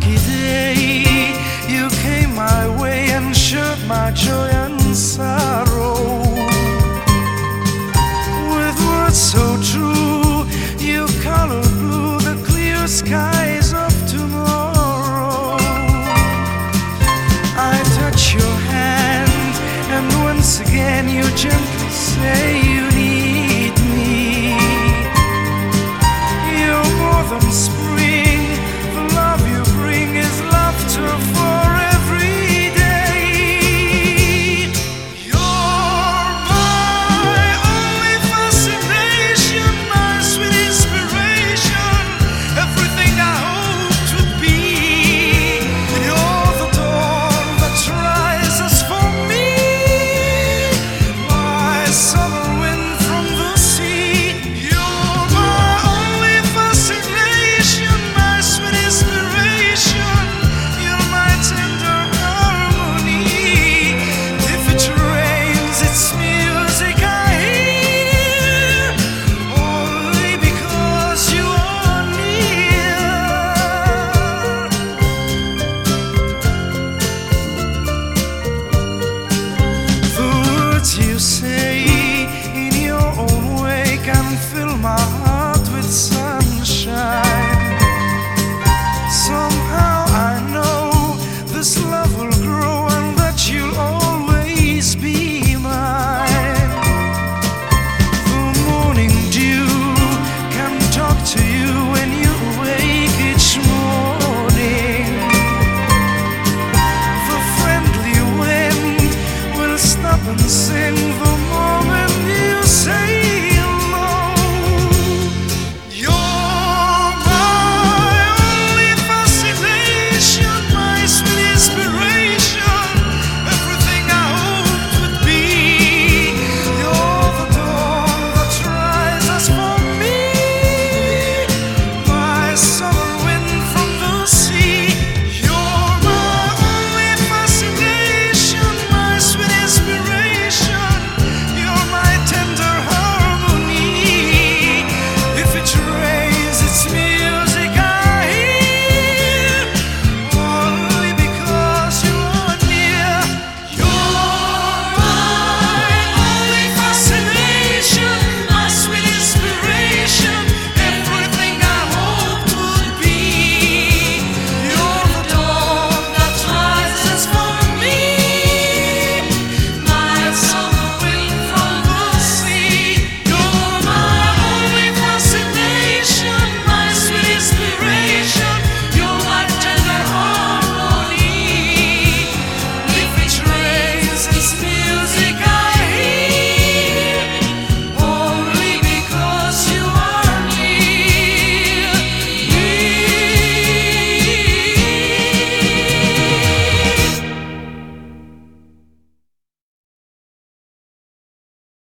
lucky day you came my way and shared my joy and sorrow. With words so true, you colored blue the clear skies of tomorrow. I touch your hand, and once again you gently say.